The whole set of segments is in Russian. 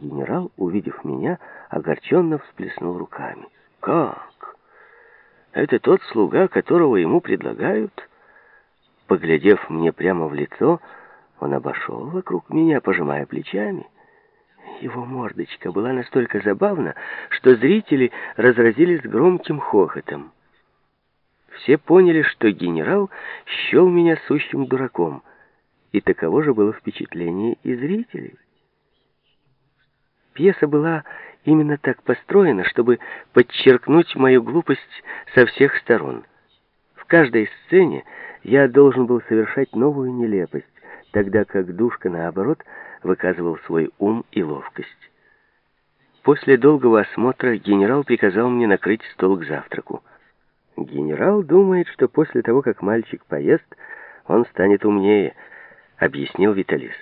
Генерал, увидев меня, огорченно всплеснул руками. «Как? Это тот слуга, которого ему предлагают?» Поглядев мне прямо в лицо, он обошел вокруг меня, пожимая плечами. Его мордочка была настолько забавна, что зрители разразились громким хохотом. Все поняли, что генерал счел меня сущим дураком, и таково же было впечатление и зрителей. Пьеса была именно так построена, чтобы подчеркнуть мою глупость со всех сторон. В каждой сцене я должен был совершать новую нелепость, тогда как Душка, наоборот, выказывал свой ум и ловкость. После долгого осмотра генерал приказал мне накрыть стол к завтраку. Генерал думает, что после того, как мальчик поест, он станет умнее, объяснил Виталис.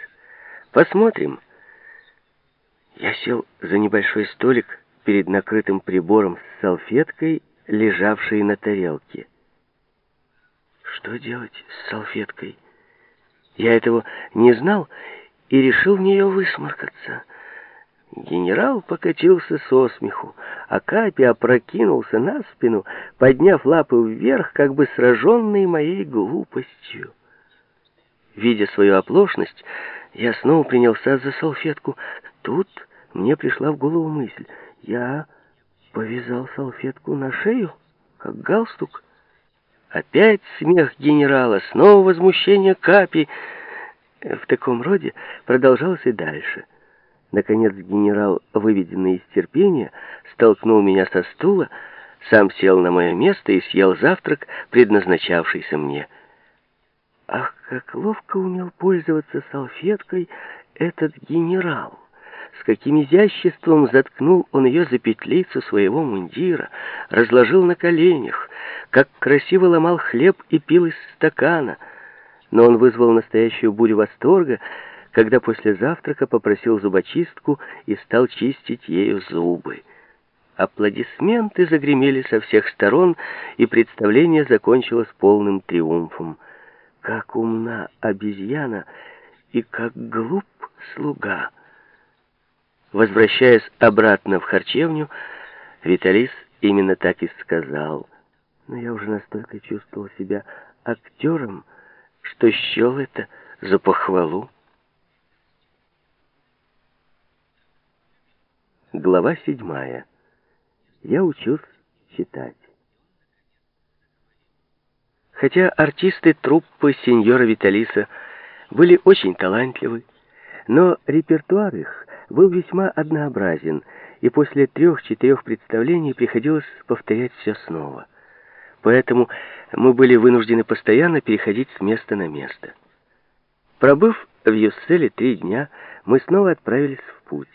Посмотрим. Я сел за небольшой столик перед накрытым прибором с салфеткой, лежавшей на тарелке. Что делать с салфеткой? Я этого не знал и решил в нее высморкаться. Генерал покатился со смеху, а Капи опрокинулся на спину, подняв лапы вверх, как бы сраженный моей глупостью. Видя свою оплошность, я снова принялся за салфетку. Тут мне пришла в голову мысль. Я повязал салфетку на шею, как галстук. Опять смех генерала, снова возмущение Капи. В таком роде продолжалось и дальше. Наконец генерал, выведенный из терпения, столкнул меня со стула, сам сел на мое место и съел завтрак, предназначавшийся мне. Ах, как ловко умел пользоваться салфеткой этот генерал! С каким изяществом заткнул он ее за петлицу своего мундира, разложил на коленях, как красиво ломал хлеб и пил из стакана. Но он вызвал настоящую бурю восторга, когда после завтрака попросил зубочистку и стал чистить ею зубы. Аплодисменты загремели со всех сторон, и представление закончилось полным триумфом. Как умна обезьяна и как глуп слуга! Возвращаясь обратно в харчевню, Виталис именно так и сказал. Но я уже настолько чувствовал себя актером, что счел это за похвалу. Глава седьмая. Я учусь читать. Хотя артисты труппы сеньора Виталиса были очень талантливы, но репертуар их был весьма однообразен, и после трех-четырех представлений приходилось повторять все снова. Поэтому мы были вынуждены постоянно переходить с места на место. Пробыв в Юсселе три дня, мы снова отправились в путь.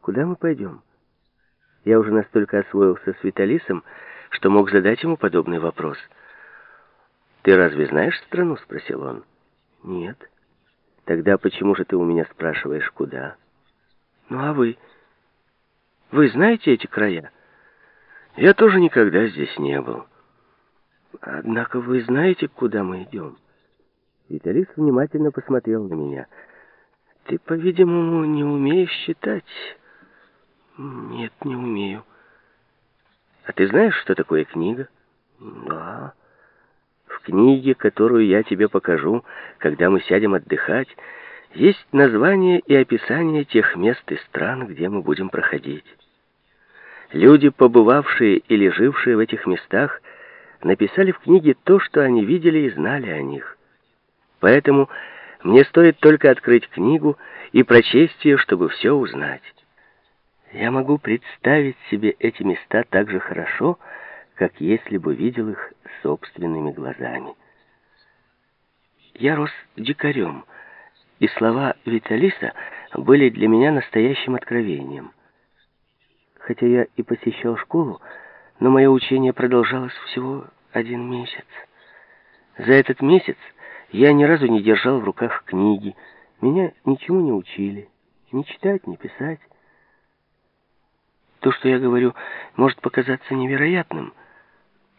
Куда мы пойдем? Я уже настолько освоился с Виталисом, что мог задать ему подобный вопрос. «Ты разве знаешь страну?» — спросил он. «Нет». Тогда почему же ты у меня спрашиваешь, куда? Ну а вы? Вы знаете эти края? Я тоже никогда здесь не был. Однако вы знаете, куда мы идем? Виталис внимательно посмотрел на меня. Ты, по-видимому, не умеешь считать. Нет, не умею. А ты знаешь, что такое книга? Да книге, которую я тебе покажу, когда мы сядем отдыхать, есть название и описание тех мест и стран, где мы будем проходить. Люди, побывавшие или жившие в этих местах, написали в книге то, что они видели и знали о них. Поэтому мне стоит только открыть книгу и прочесть ее, чтобы все узнать. Я могу представить себе эти места так же хорошо, как если бы видел их собственными глазами. Я рос дикарем, и слова Виталиса были для меня настоящим откровением. Хотя я и посещал школу, но мое учение продолжалось всего один месяц. За этот месяц я ни разу не держал в руках книги, меня ничему не учили, ни читать, ни писать. То, что я говорю, может показаться невероятным,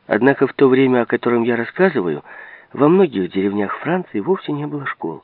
Однако в то время, о котором я рассказываю, во многих деревнях Франции вовсе не было школ.